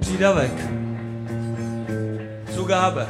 Přídavek. Zugábe.